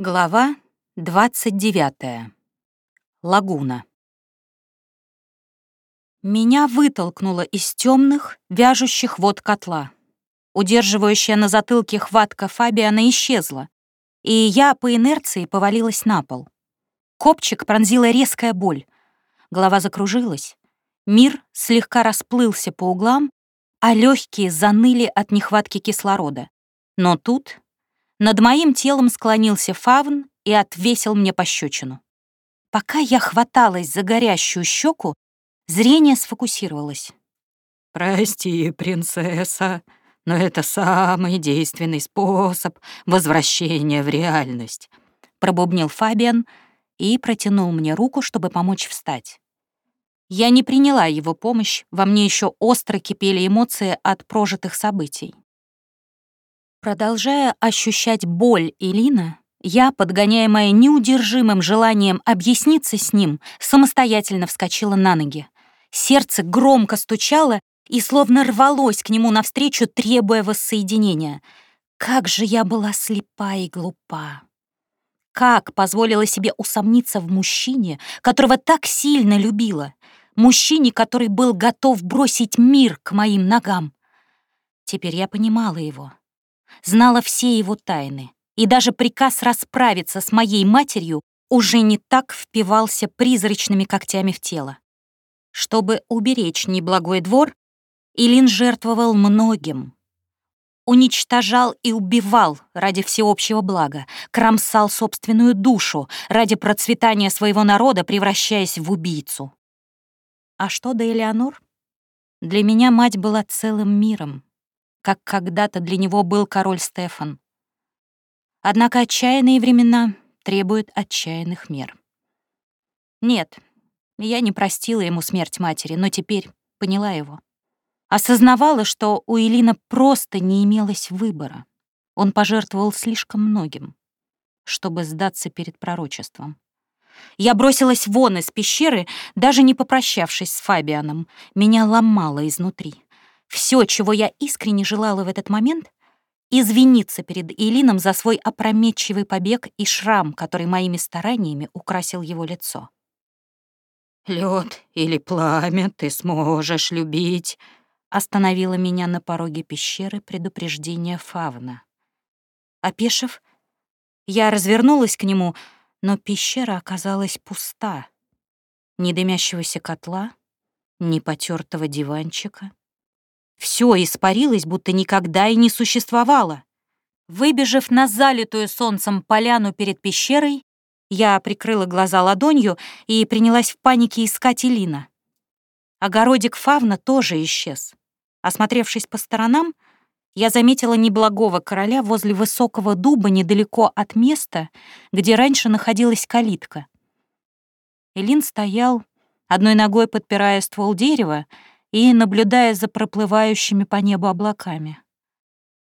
Глава 29. Лагуна. Меня вытолкнуло из темных, вяжущих вод котла. Удерживающая на затылке хватка Фабиана исчезла, и я по инерции повалилась на пол. Копчик пронзила резкая боль. Голова закружилась. Мир слегка расплылся по углам, а легкие заныли от нехватки кислорода. Но тут над моим телом склонился фавн и отвесил мне пощечину. Пока я хваталась за горящую щеку, зрение сфокусировалось. «Прости, принцесса, но это самый действенный способ возвращения в реальность», пробубнил Фабиан и протянул мне руку, чтобы помочь встать. Я не приняла его помощь, во мне еще остро кипели эмоции от прожитых событий. Продолжая ощущать боль Илина, я, подгоняемая неудержимым желанием объясниться с ним, самостоятельно вскочила на ноги. Сердце громко стучало и словно рвалось к нему навстречу, требуя воссоединения. Как же я была слепа и глупа. Как позволила себе усомниться в мужчине, которого так сильно любила, мужчине, который был готов бросить мир к моим ногам. Теперь я понимала его знала все его тайны, и даже приказ расправиться с моей матерью уже не так впивался призрачными когтями в тело. Чтобы уберечь неблагой двор, Илин жертвовал многим. Уничтожал и убивал ради всеобщего блага, кромсал собственную душу ради процветания своего народа, превращаясь в убийцу. А что до Элеонор? Для меня мать была целым миром, как когда-то для него был король Стефан. Однако отчаянные времена требуют отчаянных мер. Нет, я не простила ему смерть матери, но теперь поняла его. Осознавала, что у Элина просто не имелось выбора. Он пожертвовал слишком многим, чтобы сдаться перед пророчеством. Я бросилась вон из пещеры, даже не попрощавшись с Фабианом. Меня ломало изнутри. Все, чего я искренне желала в этот момент, извиниться перед Илином за свой опрометчивый побег и шрам, который моими стараниями украсил его лицо. Лед или пламя ты сможешь любить», — остановила меня на пороге пещеры предупреждение Фавна. Опешив, я развернулась к нему, но пещера оказалась пуста. Ни дымящегося котла, ни потертого диванчика, все испарилось, будто никогда и не существовало. Выбежав на залитую солнцем поляну перед пещерой, я прикрыла глаза ладонью и принялась в панике искать Элина. Огородик фавна тоже исчез. Осмотревшись по сторонам, я заметила неблагого короля возле высокого дуба недалеко от места, где раньше находилась калитка. Элин стоял, одной ногой подпирая ствол дерева, и наблюдая за проплывающими по небу облаками.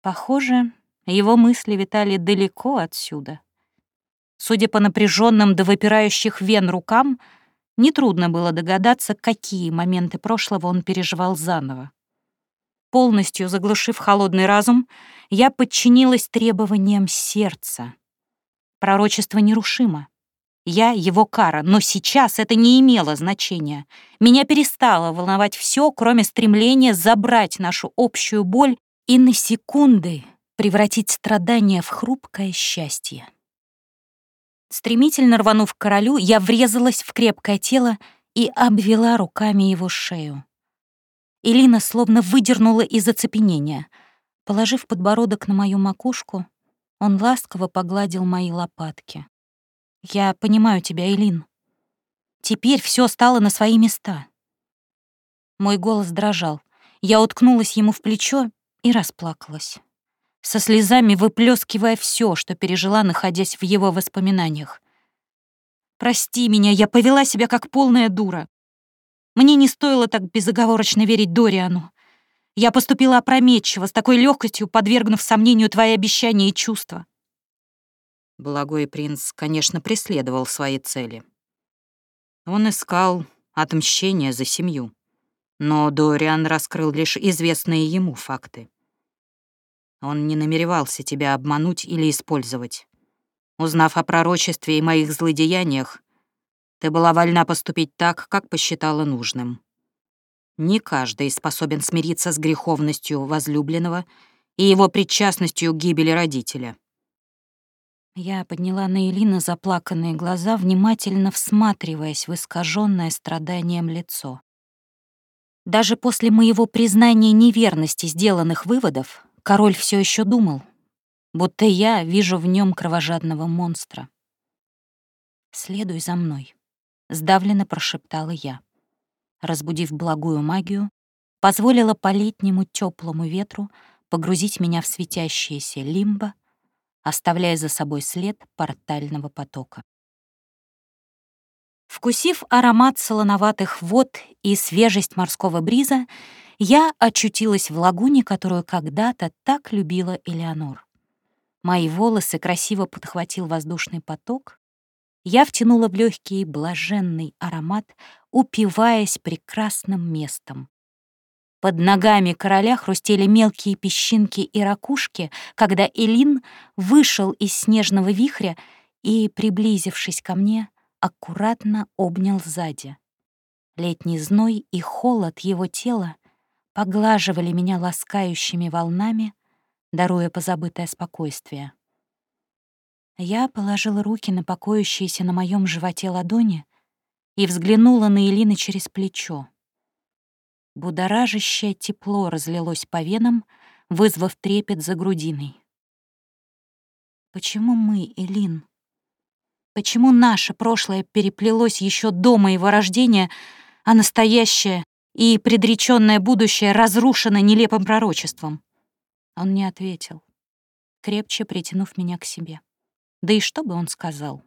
Похоже, его мысли витали далеко отсюда. Судя по напряженным до выпирающих вен рукам, нетрудно было догадаться, какие моменты прошлого он переживал заново. Полностью заглушив холодный разум, я подчинилась требованиям сердца. Пророчество нерушимо. Я его кара, но сейчас это не имело значения. Меня перестало волновать все, кроме стремления забрать нашу общую боль и на секунды превратить страдания в хрупкое счастье. Стремительно рванув к королю, я врезалась в крепкое тело и обвела руками его шею. Элина словно выдернула из оцепенения. Положив подбородок на мою макушку, он ласково погладил мои лопатки. Я понимаю тебя, Элин. Теперь все стало на свои места. Мой голос дрожал. Я уткнулась ему в плечо и расплакалась, со слезами выплескивая все, что пережила, находясь в его воспоминаниях. «Прости меня, я повела себя как полная дура. Мне не стоило так безоговорочно верить Дориану. Я поступила опрометчиво, с такой легкостью подвергнув сомнению твои обещания и чувства. Благой принц, конечно, преследовал свои цели. Он искал отмщения за семью, но Дориан раскрыл лишь известные ему факты. Он не намеревался тебя обмануть или использовать. Узнав о пророчестве и моих злодеяниях, ты была вольна поступить так, как посчитала нужным. Не каждый способен смириться с греховностью возлюбленного и его причастностью к гибели родителя. Я подняла на Элина заплаканные глаза, внимательно всматриваясь в искаженное страданием лицо. Даже после моего признания неверности сделанных выводов король все еще думал, будто я вижу в нем кровожадного монстра. «Следуй за мной», — сдавленно прошептала я. Разбудив благую магию, позволила по-летнему теплому ветру погрузить меня в светящееся лимбо, оставляя за собой след портального потока. Вкусив аромат солоноватых вод и свежесть морского бриза, я очутилась в лагуне, которую когда-то так любила Элеонор. Мои волосы красиво подхватил воздушный поток. Я втянула в легкий блаженный аромат, упиваясь прекрасным местом. Под ногами короля хрустели мелкие песчинки и ракушки, когда Элин вышел из снежного вихря и, приблизившись ко мне, аккуратно обнял сзади. Летний зной и холод его тела поглаживали меня ласкающими волнами, даруя позабытое спокойствие. Я положила руки на покоящиеся на моем животе ладони и взглянула на Элины через плечо. Будоражащее тепло разлилось по венам, вызвав трепет за грудиной. Почему мы, Элин? Почему наше прошлое переплелось еще до моего рождения, а настоящее и предреченное будущее разрушено нелепым пророчеством? Он не ответил, крепче притянув меня к себе. Да и что бы он сказал?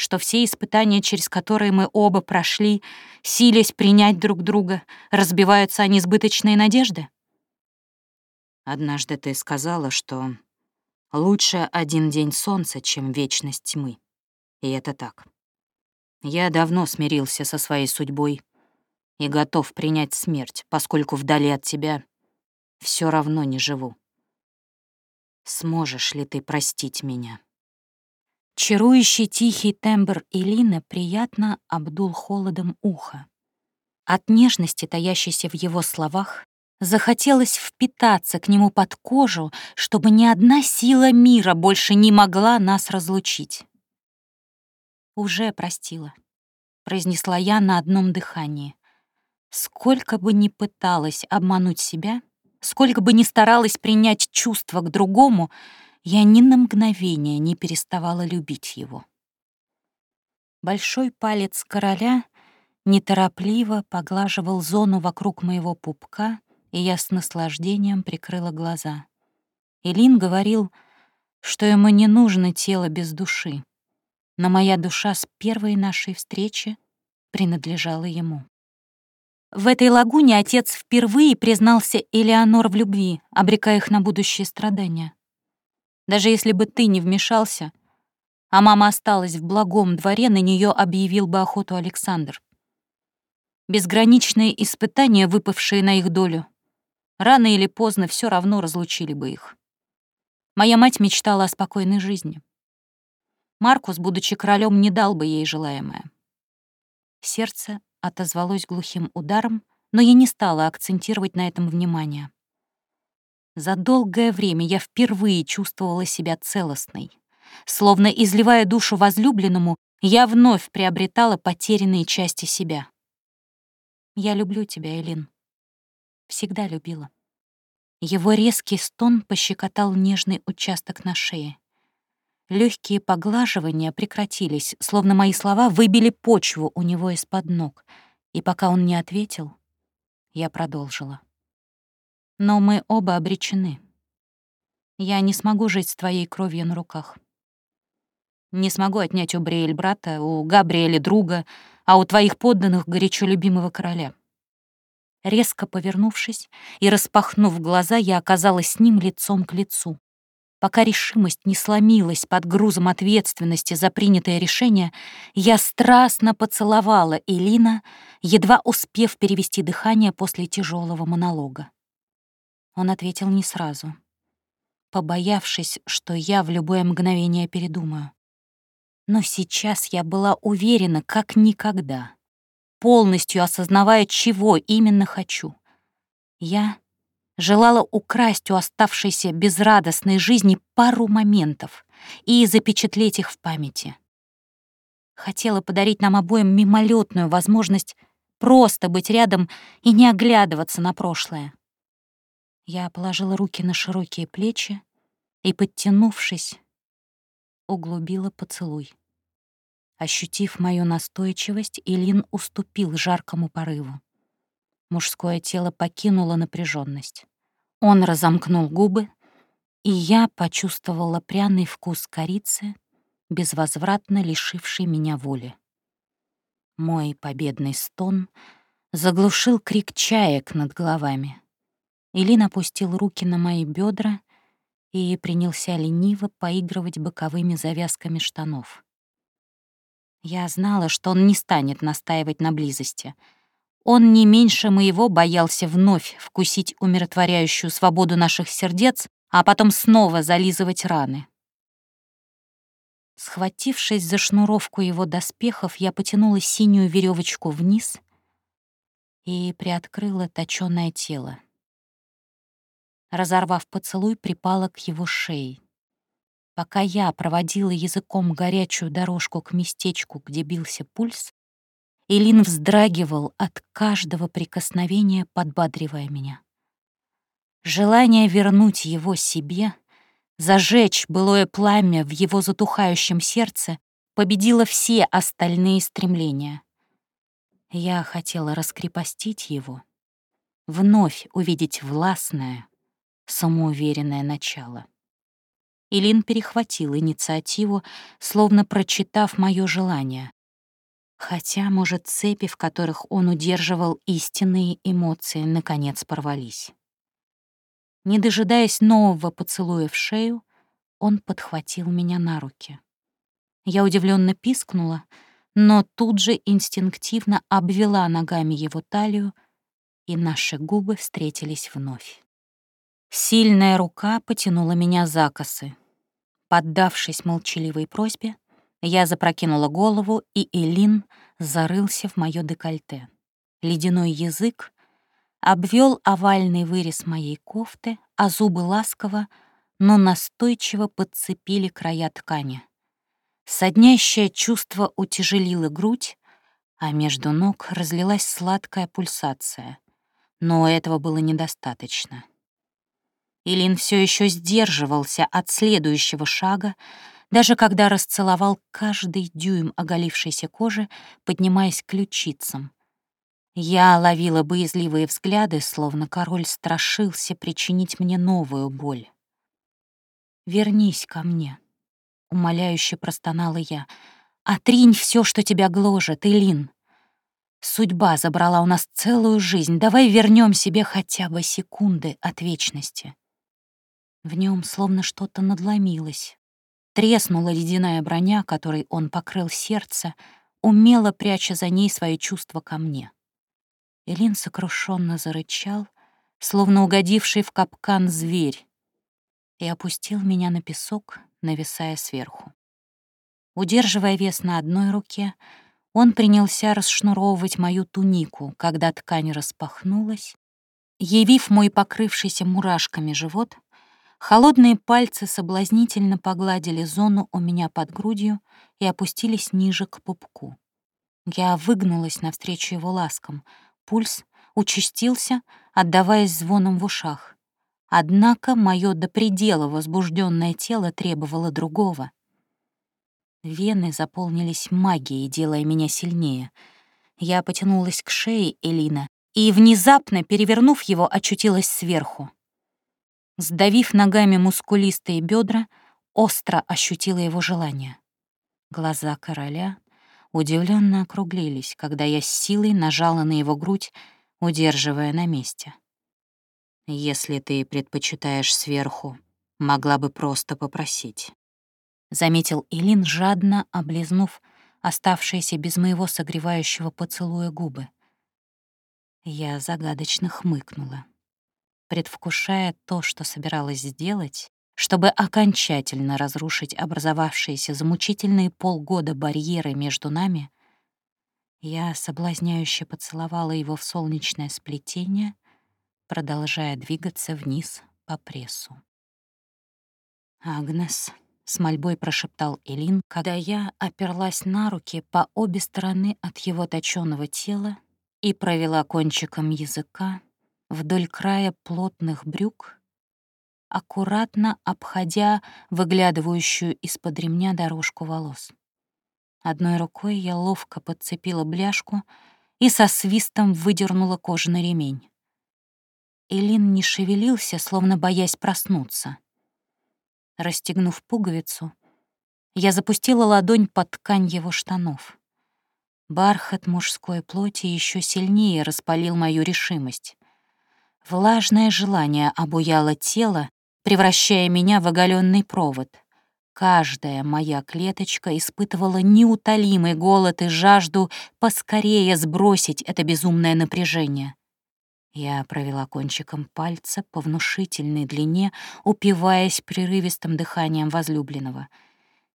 Что все испытания, через которые мы оба прошли, силясь принять друг друга, разбиваются о несбыточные надежды? Однажды ты сказала, что лучше один день солнца, чем вечность тьмы. И это так. Я давно смирился со своей судьбой и готов принять смерть, поскольку вдали от тебя все равно не живу. Сможешь ли ты простить меня? Чарующий тихий тембр Элины приятно обдул холодом ухо. От нежности, таящейся в его словах, захотелось впитаться к нему под кожу, чтобы ни одна сила мира больше не могла нас разлучить. «Уже простила», — произнесла я на одном дыхании. Сколько бы ни пыталась обмануть себя, сколько бы ни старалась принять чувство к другому — я ни на мгновение не переставала любить его. Большой палец короля неторопливо поглаживал зону вокруг моего пупка, и я с наслаждением прикрыла глаза. Илин говорил, что ему не нужно тело без души, но моя душа с первой нашей встречи принадлежала ему. В этой лагуне отец впервые признался Элеонор в любви, обрекая их на будущие страдания. Даже если бы ты не вмешался, а мама осталась в благом дворе, на нее объявил бы охоту Александр. Безграничные испытания, выпавшие на их долю, рано или поздно все равно разлучили бы их. Моя мать мечтала о спокойной жизни. Маркус, будучи королем, не дал бы ей желаемое. Сердце отозвалось глухим ударом, но я не стала акцентировать на этом внимание. За долгое время я впервые чувствовала себя целостной. Словно изливая душу возлюбленному, я вновь приобретала потерянные части себя. Я люблю тебя, Элин. Всегда любила. Его резкий стон пощекотал нежный участок на шее. Легкие поглаживания прекратились, словно мои слова выбили почву у него из-под ног. И пока он не ответил, я продолжила. Но мы оба обречены. Я не смогу жить с твоей кровью на руках. Не смогу отнять у Бриэль брата, у Габриэля друга, а у твоих подданных горячо любимого короля. Резко повернувшись и распахнув глаза, я оказалась с ним лицом к лицу. Пока решимость не сломилась под грузом ответственности за принятое решение, я страстно поцеловала Элина, едва успев перевести дыхание после тяжелого монолога. Он ответил не сразу. побоявшись, что я в любое мгновение передумаю. Но сейчас я была уверена, как никогда, полностью осознавая, чего именно хочу. Я желала украсть у оставшейся безрадостной жизни пару моментов и запечатлеть их в памяти. Хотела подарить нам обоим мимолетную возможность просто быть рядом и не оглядываться на прошлое. Я положила руки на широкие плечи и, подтянувшись, углубила поцелуй. Ощутив мою настойчивость, Илин уступил жаркому порыву. Мужское тело покинуло напряженность. Он разомкнул губы, и я почувствовала пряный вкус корицы, безвозвратно лишивший меня воли. Мой победный стон заглушил крик чаек над головами. Илин опустил руки на мои бедра и принялся лениво поигрывать боковыми завязками штанов. Я знала, что он не станет настаивать на близости. Он не меньше моего боялся вновь вкусить умиротворяющую свободу наших сердец, а потом снова зализывать раны. Схватившись за шнуровку его доспехов, я потянула синюю веревочку вниз и приоткрыла точёное тело. Разорвав поцелуй, припала к его шее. Пока я проводила языком горячую дорожку к местечку, где бился пульс, Элин вздрагивал от каждого прикосновения, подбадривая меня. Желание вернуть его себе — Зажечь былое пламя в его затухающем сердце победило все остальные стремления. Я хотела раскрепостить его, вновь увидеть властное, самоуверенное начало. Илин перехватил инициативу, словно прочитав мое желание. Хотя, может, цепи, в которых он удерживал истинные эмоции, наконец порвались. Не дожидаясь нового поцелуя в шею, он подхватил меня на руки. Я удивленно пискнула, но тут же инстинктивно обвела ногами его талию, и наши губы встретились вновь. Сильная рука потянула меня за косы. Поддавшись молчаливой просьбе, я запрокинула голову, и Элин зарылся в моё декольте. Ледяной язык обвел овальный вырез моей кофты, а зубы ласково, но настойчиво подцепили края ткани. Соднящее чувство утяжелило грудь, а между ног разлилась сладкая пульсация. Но этого было недостаточно. Илин все еще сдерживался от следующего шага, даже когда расцеловал каждый дюйм оголившейся кожи, поднимаясь к ключицам, я ловила боязливые взгляды, словно король страшился причинить мне новую боль. «Вернись ко мне», — умоляюще простонала я. «Отринь все, что тебя гложет, Илин. Судьба забрала у нас целую жизнь. Давай вернем себе хотя бы секунды от вечности». В нем словно что-то надломилось. Треснула ледяная броня, которой он покрыл сердце, умело пряча за ней свои чувства ко мне. Элин сокрушенно зарычал, словно угодивший в капкан зверь, и опустил меня на песок, нависая сверху. Удерживая вес на одной руке, он принялся расшнуровывать мою тунику, когда ткань распахнулась. Явив мой покрывшийся мурашками живот, холодные пальцы соблазнительно погладили зону у меня под грудью и опустились ниже к пупку. Я выгнулась навстречу его ласкам — Пульс участился, отдаваясь звоном в ушах. Однако мое до предела возбужденное тело требовало другого. Вены заполнились магией, делая меня сильнее. Я потянулась к шее Элина и, внезапно перевернув его, очутилась сверху. Сдавив ногами мускулистые бедра, остро ощутила его желание. Глаза короля удивленно округлились, когда я с силой нажала на его грудь, удерживая на месте. «Если ты предпочитаешь сверху, могла бы просто попросить», — заметил Илин, жадно облизнув оставшиеся без моего согревающего поцелуя губы. Я загадочно хмыкнула. Предвкушая то, что собиралась сделать, чтобы окончательно разрушить образовавшиеся замучительные полгода барьеры между нами, я соблазняюще поцеловала его в солнечное сплетение, продолжая двигаться вниз по прессу. «Агнес», — с мольбой прошептал Элин, когда я оперлась на руки по обе стороны от его точёного тела и провела кончиком языка вдоль края плотных брюк, аккуратно обходя выглядывающую из-под ремня дорожку волос. Одной рукой я ловко подцепила бляшку и со свистом выдернула кожаный ремень. Элин не шевелился, словно боясь проснуться. Расстегнув пуговицу, я запустила ладонь под ткань его штанов. Бархат мужской плоти еще сильнее распалил мою решимость. Влажное желание обуяло тело, превращая меня в оголенный провод. Каждая моя клеточка испытывала неутолимый голод и жажду поскорее сбросить это безумное напряжение. Я провела кончиком пальца по внушительной длине, упиваясь прерывистым дыханием возлюбленного.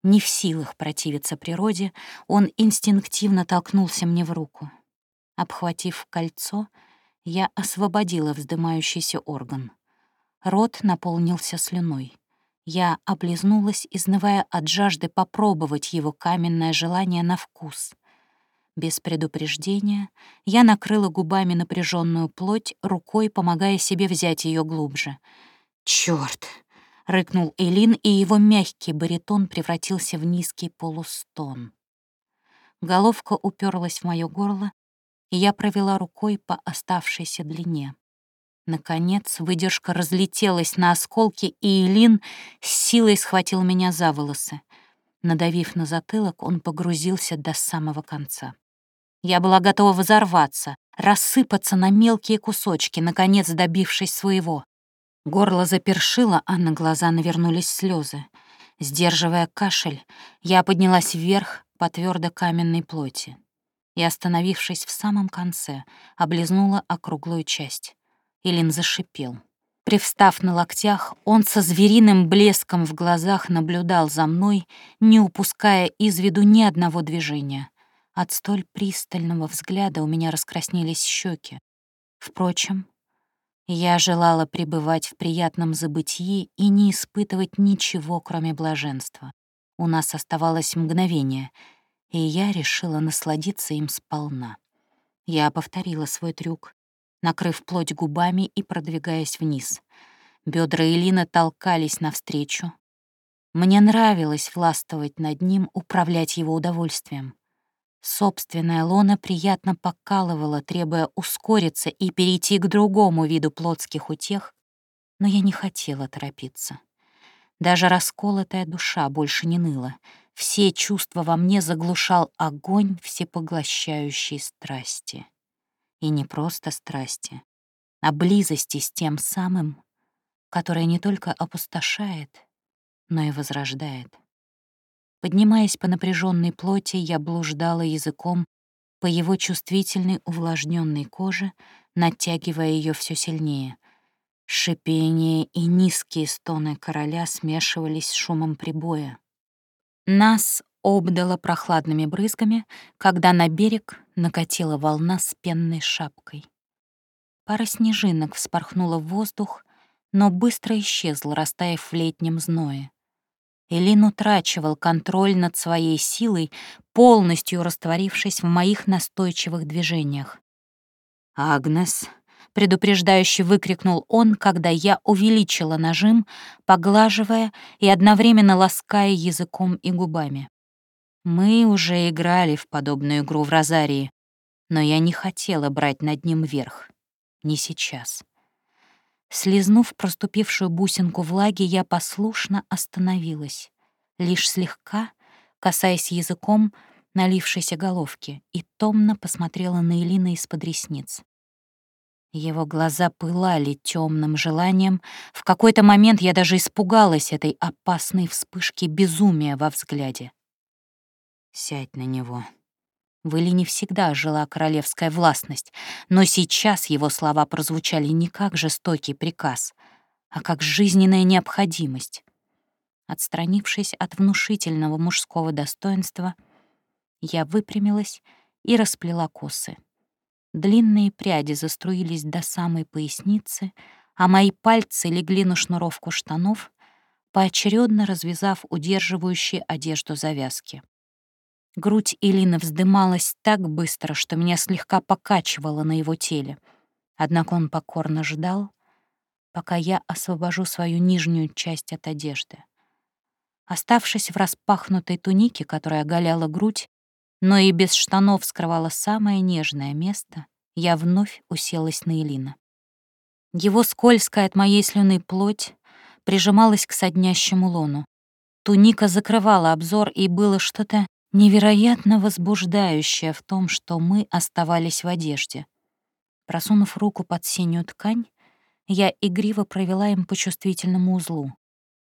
Не в силах противиться природе, он инстинктивно толкнулся мне в руку. Обхватив кольцо, я освободила вздымающийся орган. Рот наполнился слюной. Я облизнулась, изнывая от жажды попробовать его каменное желание на вкус. Без предупреждения я накрыла губами напряженную плоть, рукой помогая себе взять ее глубже. Черт! рыкнул Элин, и его мягкий баритон превратился в низкий полустон. Головка уперлась в мое горло, и я провела рукой по оставшейся длине. Наконец выдержка разлетелась на осколки, и Элин с силой схватил меня за волосы. Надавив на затылок, он погрузился до самого конца. Я была готова взорваться, рассыпаться на мелкие кусочки, наконец добившись своего. Горло запершило, а на глаза навернулись слезы. Сдерживая кашель, я поднялась вверх по твердо каменной плоти и, остановившись в самом конце, облизнула округлую часть. Илин зашипел. Привстав на локтях, он со звериным блеском в глазах наблюдал за мной, не упуская из виду ни одного движения. От столь пристального взгляда у меня раскраснелись щеки. Впрочем, я желала пребывать в приятном забытии и не испытывать ничего, кроме блаженства. У нас оставалось мгновение, и я решила насладиться им сполна. Я повторила свой трюк, накрыв плоть губами и продвигаясь вниз. Бедра Элины толкались навстречу. Мне нравилось властвовать над ним, управлять его удовольствием. Собственная лона приятно покалывала, требуя ускориться и перейти к другому виду плотских утех, но я не хотела торопиться. Даже расколотая душа больше не ныла. Все чувства во мне заглушал огонь всепоглощающей страсти. И не просто страсти, а близости с тем самым, которое не только опустошает, но и возрождает. Поднимаясь по напряженной плоти, я блуждала языком по его чувствительной увлажненной коже, натягивая ее все сильнее. Шипение и низкие стоны короля смешивались с шумом прибоя. Нас обдало прохладными брызгами, когда на берег накатила волна с пенной шапкой. Пара снежинок вспорхнула в воздух, но быстро исчезла, растаяв в летнем зное. Элин утрачивал контроль над своей силой, полностью растворившись в моих настойчивых движениях. «Агнес!» — предупреждающе выкрикнул он, когда я увеличила нажим, поглаживая и одновременно лаская языком и губами. Мы уже играли в подобную игру в Розарии, но я не хотела брать над ним верх. Не сейчас. Слизнув проступившую бусинку влаги, я послушно остановилась, лишь слегка, касаясь языком налившейся головки, и томно посмотрела на Элина из-под ресниц. Его глаза пылали темным желанием. В какой-то момент я даже испугалась этой опасной вспышки безумия во взгляде. «Сядь на него», в Илине всегда жила королевская властность, но сейчас его слова прозвучали не как жестокий приказ, а как жизненная необходимость. Отстранившись от внушительного мужского достоинства, я выпрямилась и расплела косы. Длинные пряди заструились до самой поясницы, а мои пальцы легли на шнуровку штанов, поочередно развязав удерживающие одежду завязки. Грудь Илины вздымалась так быстро, что меня слегка покачивало на его теле. Однако он покорно ждал, пока я освобожу свою нижнюю часть от одежды. Оставшись в распахнутой тунике, которая оголяла грудь, но и без штанов скрывала самое нежное место, я вновь уселась на Элина. Его скользкая от моей слюны плоть прижималась к соднящему лону. Туника закрывала обзор, и было что-то невероятно возбуждающее в том, что мы оставались в одежде. Просунув руку под синюю ткань, я игриво провела им по чувствительному узлу.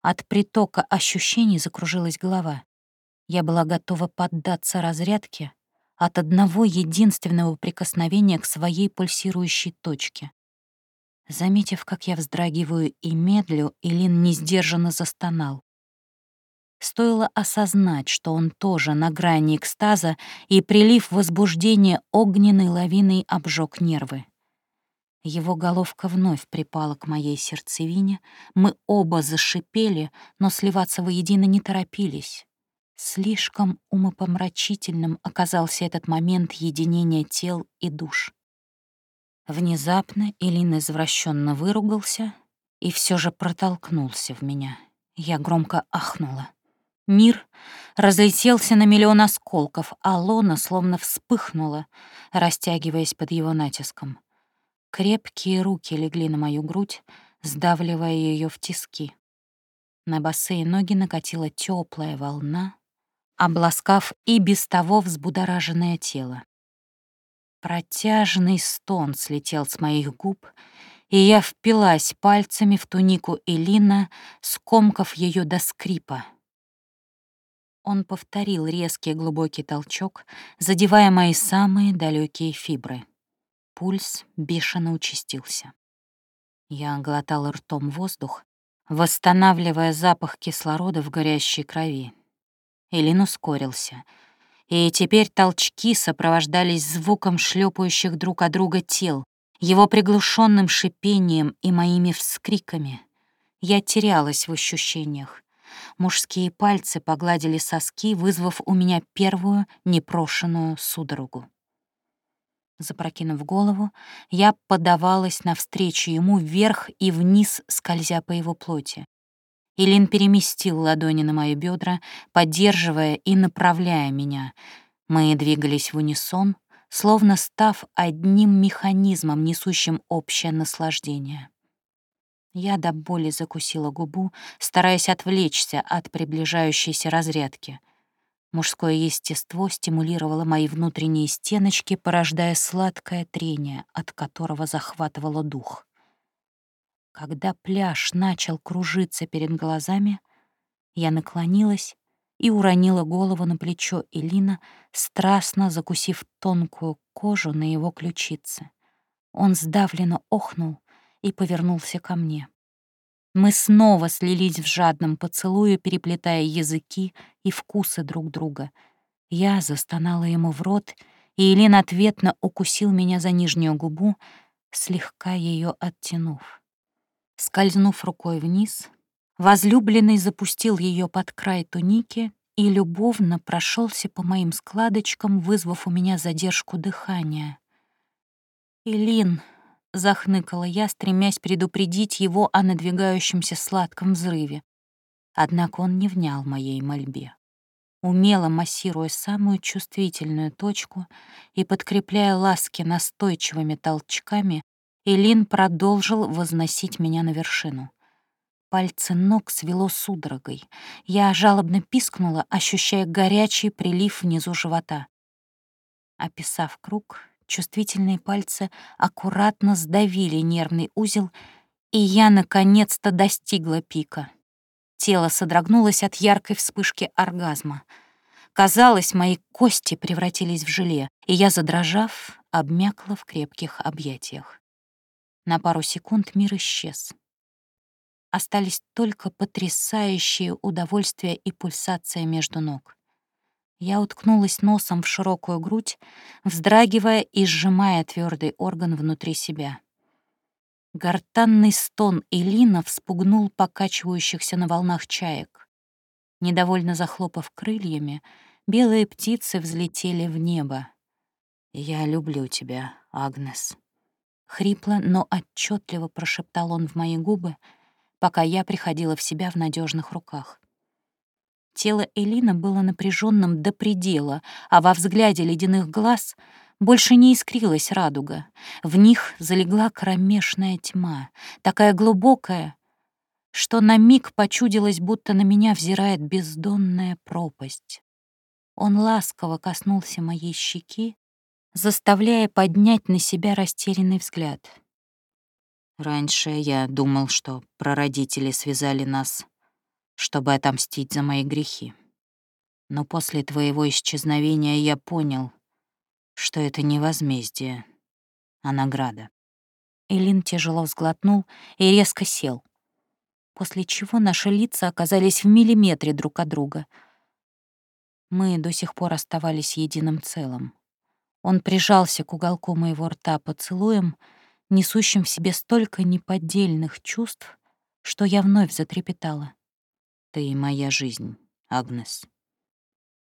От притока ощущений закружилась голова. Я была готова поддаться разрядке от одного единственного прикосновения к своей пульсирующей точке. Заметив, как я вздрагиваю и медлю, Илин несдержанно застонал. Стоило осознать, что он тоже на грани экстаза, и прилив возбуждения огненной лавиной обжег нервы. Его головка вновь припала к моей сердцевине, мы оба зашипели, но сливаться воедино не торопились. Слишком умопомрачительным оказался этот момент единения тел и душ. Внезапно Илин извращенно выругался и все же протолкнулся в меня. Я громко ахнула. Мир разлетелся на миллион осколков, а лона словно вспыхнула, растягиваясь под его натиском. Крепкие руки легли на мою грудь, сдавливая ее в тиски. На босые ноги накатила теплая волна, обласкав и без того взбудораженное тело. Протяжный стон слетел с моих губ, и я впилась пальцами в тунику Элина, скомкав ее до скрипа. Он повторил резкий глубокий толчок, задевая мои самые далекие фибры. Пульс бешено участился. Я глотала ртом воздух, восстанавливая запах кислорода в горящей крови. Элин ускорился, и теперь толчки сопровождались звуком шлепающих друг о друга тел, его приглушенным шипением и моими вскриками. Я терялась в ощущениях. Мужские пальцы погладили соски, вызвав у меня первую непрошенную судорогу. Запрокинув голову, я подавалась навстречу ему вверх и вниз, скользя по его плоти. Илин переместил ладони на мои бедра, поддерживая и направляя меня. Мы двигались в унисон, словно став одним механизмом, несущим общее наслаждение. Я до боли закусила губу, стараясь отвлечься от приближающейся разрядки. Мужское естество стимулировало мои внутренние стеночки, порождая сладкое трение, от которого захватывало дух. Когда пляж начал кружиться перед глазами, я наклонилась и уронила голову на плечо Элина, страстно закусив тонкую кожу на его ключице. Он сдавленно охнул и повернулся ко мне. Мы снова слились в жадном поцелуе, переплетая языки и вкусы друг друга. Я застонала ему в рот, и Элин ответно укусил меня за нижнюю губу, слегка ее оттянув. Скользнув рукой вниз, возлюбленный запустил ее под край туники и любовно прошелся по моим складочкам, вызвав у меня задержку дыхания. «Илин», — захныкала я, стремясь предупредить его о надвигающемся сладком взрыве. Однако он не внял моей мольбе. Умело массируя самую чувствительную точку и подкрепляя ласки настойчивыми толчками, Элин продолжил возносить меня на вершину. Пальцы ног свело судорогой. Я жалобно пискнула, ощущая горячий прилив внизу живота. Описав круг, чувствительные пальцы аккуратно сдавили нервный узел, и я наконец-то достигла пика. Тело содрогнулось от яркой вспышки оргазма. Казалось, мои кости превратились в желе, и я, задрожав, обмякла в крепких объятиях. На пару секунд мир исчез. остались только потрясающие удовольствие и пульсация между ног. Я уткнулась носом в широкую грудь, вздрагивая и сжимая твердый орган внутри себя. Гортанный стон Элина вспугнул покачивающихся на волнах чаек. Недовольно захлопав крыльями, белые птицы взлетели в небо. «Я люблю тебя, Агнес», — хрипло, но отчетливо прошептал он в мои губы, пока я приходила в себя в надежных руках. Тело Элина было напряженным до предела, а во взгляде ледяных глаз больше не искрилась радуга. В них залегла кромешная тьма, такая глубокая, что на миг почудилось, будто на меня взирает бездонная пропасть. Он ласково коснулся моей щеки, заставляя поднять на себя растерянный взгляд. Раньше я думал, что прародители связали нас чтобы отомстить за мои грехи. Но после твоего исчезновения я понял, что это не возмездие, а награда. Элин тяжело взглотнул и резко сел, после чего наши лица оказались в миллиметре друг от друга. Мы до сих пор оставались единым целым. Он прижался к уголку моего рта поцелуем, несущим в себе столько неподдельных чувств, что я вновь затрепетала. Ты моя жизнь, Агнес.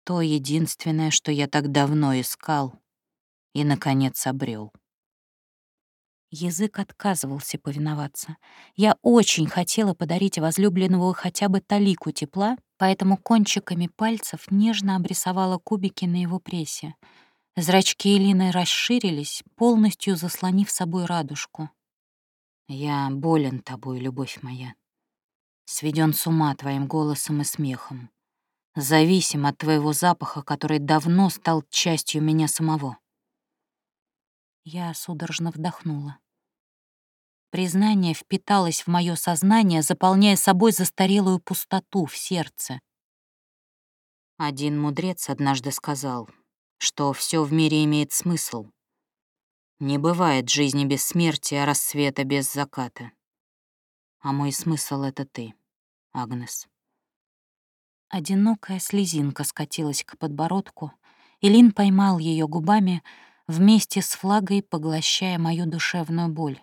То единственное, что я так давно искал и, наконец, обрел. Язык отказывался повиноваться. Я очень хотела подарить возлюбленному хотя бы талику тепла, поэтому кончиками пальцев нежно обрисовала кубики на его прессе. Зрачки Элины расширились, полностью заслонив собой радужку. «Я болен тобой, любовь моя сведен с ума твоим голосом и смехом, зависим от твоего запаха, который давно стал частью меня самого. Я судорожно вдохнула. Признание впиталось в мое сознание, заполняя собой застарелую пустоту в сердце. Один мудрец однажды сказал, что все в мире имеет смысл. Не бывает жизни без смерти, а рассвета без заката. А мой смысл — это ты. Агнес. Одинокая слезинка скатилась к подбородку, и Лин поймал ее губами вместе с флагой, поглощая мою душевную боль.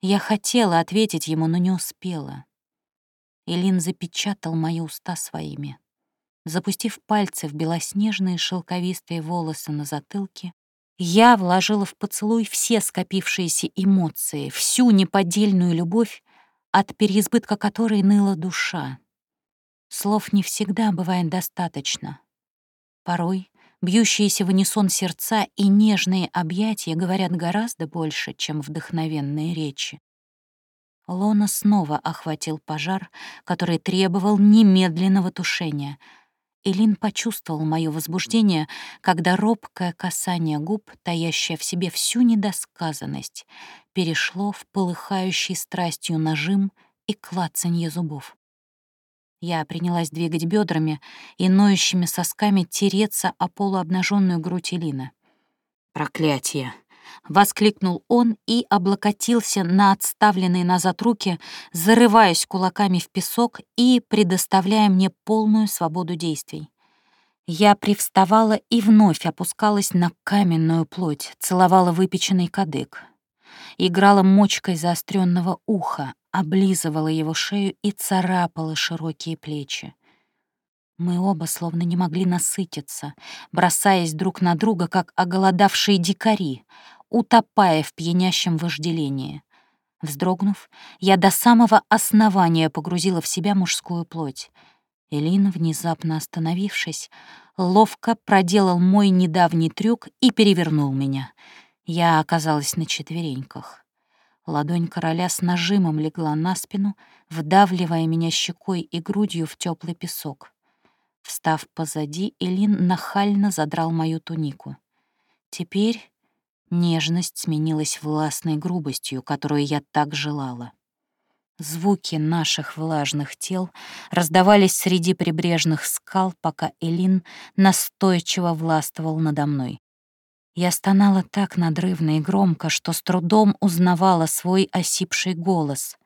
Я хотела ответить ему, но не успела. Илин запечатал мои уста своими. Запустив пальцы в белоснежные шелковистые волосы на затылке, я вложила в поцелуй все скопившиеся эмоции, всю неподдельную любовь, от переизбытка которой ныла душа. Слов не всегда бывает достаточно. Порой бьющиеся в унисон сердца и нежные объятия говорят гораздо больше, чем вдохновенные речи. Лона снова охватил пожар, который требовал немедленного тушения — Илин почувствовал мое возбуждение, когда робкое касание губ, таящее в себе всю недосказанность, перешло в полыхающий страстью нажим и клацанье зубов. Я принялась двигать бедрами и ноющими сосками тереться о полуобнаженную грудь Илина. «Проклятие!» — воскликнул он и облокотился на отставленные назад руки, зарываясь кулаками в песок и предоставляя мне полную свободу действий. Я привставала и вновь опускалась на каменную плоть, целовала выпеченный кадык. Играла мочкой заостренного уха, облизывала его шею и царапала широкие плечи. Мы оба словно не могли насытиться, бросаясь друг на друга, как оголодавшие дикари, утопая в пьянящем вожделении. Вздрогнув, я до самого основания погрузила в себя мужскую плоть. Элин, внезапно остановившись, ловко проделал мой недавний трюк и перевернул меня. Я оказалась на четвереньках. Ладонь короля с нажимом легла на спину, вдавливая меня щекой и грудью в теплый песок. Встав позади, Элин нахально задрал мою тунику. Теперь Нежность сменилась властной грубостью, которую я так желала. Звуки наших влажных тел раздавались среди прибрежных скал, пока Элин настойчиво властвовал надо мной. Я стонала так надрывно и громко, что с трудом узнавала свой осипший голос.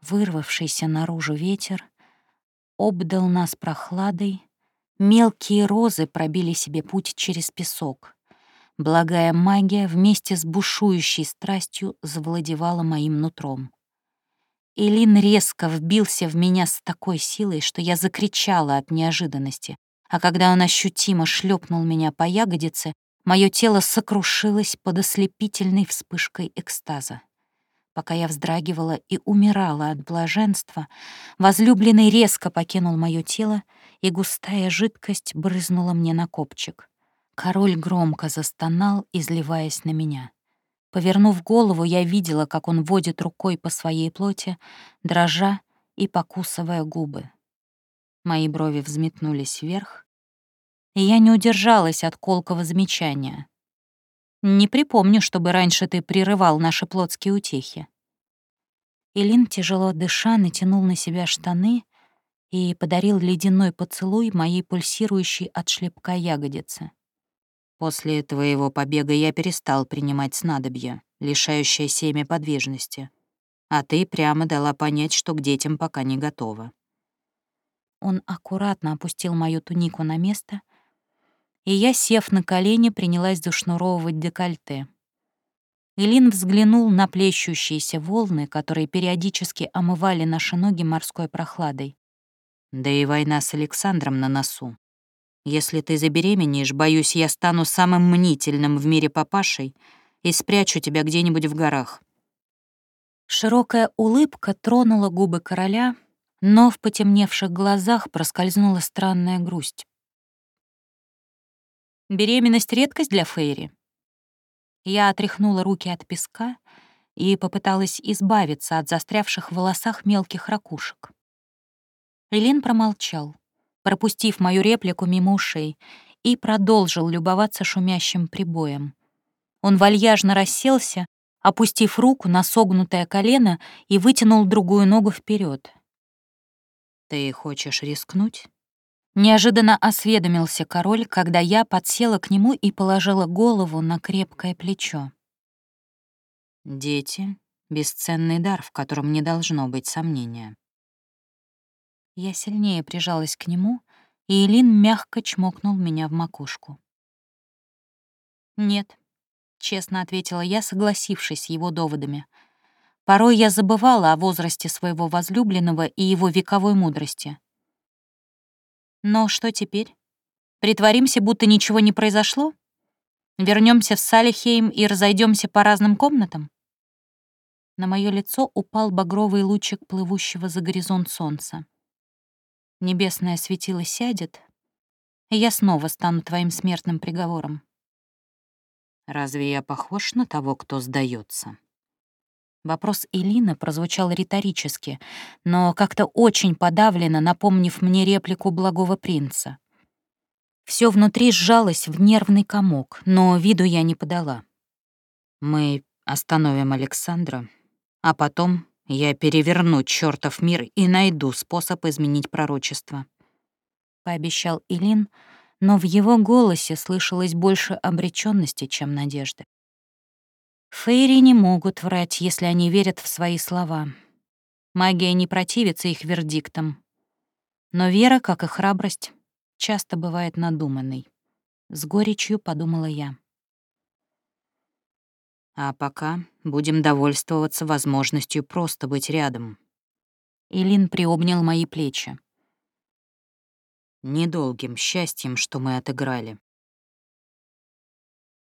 Вырвавшийся наружу ветер обдал нас прохладой, мелкие розы пробили себе путь через песок. Благая магия вместе с бушующей страстью завладевала моим нутром. Элин резко вбился в меня с такой силой, что я закричала от неожиданности, а когда он ощутимо шлепнул меня по ягодице, мое тело сокрушилось под ослепительной вспышкой экстаза. Пока я вздрагивала и умирала от блаженства, возлюбленный резко покинул мое тело, и густая жидкость брызнула мне на копчик. Король громко застонал, изливаясь на меня. Повернув голову, я видела, как он водит рукой по своей плоти, дрожа и покусывая губы. Мои брови взметнулись вверх, и я не удержалась от колкого замечания. «Не припомню, чтобы раньше ты прерывал наши плотские утехи». Илин, тяжело дыша, натянул на себя штаны и подарил ледяной поцелуй моей пульсирующей от шлепка ягодицы. После твоего побега я перестал принимать снадобья, лишающее семя подвижности. А ты прямо дала понять, что к детям пока не готова. Он аккуратно опустил мою тунику на место, и я, сев на колени, принялась зашнуровывать декольте. Илин взглянул на плещущиеся волны, которые периодически омывали наши ноги морской прохладой. Да и война с Александром на носу. Если ты забеременеешь, боюсь, я стану самым мнительным в мире папашей и спрячу тебя где-нибудь в горах». Широкая улыбка тронула губы короля, но в потемневших глазах проскользнула странная грусть. «Беременность — редкость для Фейри». Я отряхнула руки от песка и попыталась избавиться от застрявших в волосах мелких ракушек. Элин промолчал пропустив мою реплику мимо ушей, и продолжил любоваться шумящим прибоем. Он вальяжно расселся, опустив руку на согнутое колено и вытянул другую ногу вперед. «Ты хочешь рискнуть?» Неожиданно осведомился король, когда я подсела к нему и положила голову на крепкое плечо. «Дети — бесценный дар, в котором не должно быть сомнения. Я сильнее прижалась к нему, и Элин мягко чмокнул меня в макушку. «Нет», — честно ответила я, согласившись с его доводами. Порой я забывала о возрасте своего возлюбленного и его вековой мудрости. Но что теперь? Притворимся, будто ничего не произошло? Вернемся в Салихейм и разойдемся по разным комнатам? На мое лицо упал багровый лучик плывущего за горизонт солнца небесное светило сядет, и я снова стану твоим смертным приговором. Разве я похож на того, кто сдается? Вопрос Элины прозвучал риторически, но как-то очень подавленно, напомнив мне реплику благого принца. Все внутри сжалось в нервный комок, но виду я не подала. Мы остановим Александра, а потом я переверну чертов мир и найду способ изменить пророчество. Пообещал Илин, но в его голосе слышалось больше обреченности, чем надежды. Фейри не могут врать, если они верят в свои слова. Магия не противится их вердиктам. Но вера, как и храбрость, часто бывает надуманной. С горечью подумала я. А пока будем довольствоваться возможностью просто быть рядом. Илин приобнял мои плечи. Недолгим счастьем, что мы отыграли.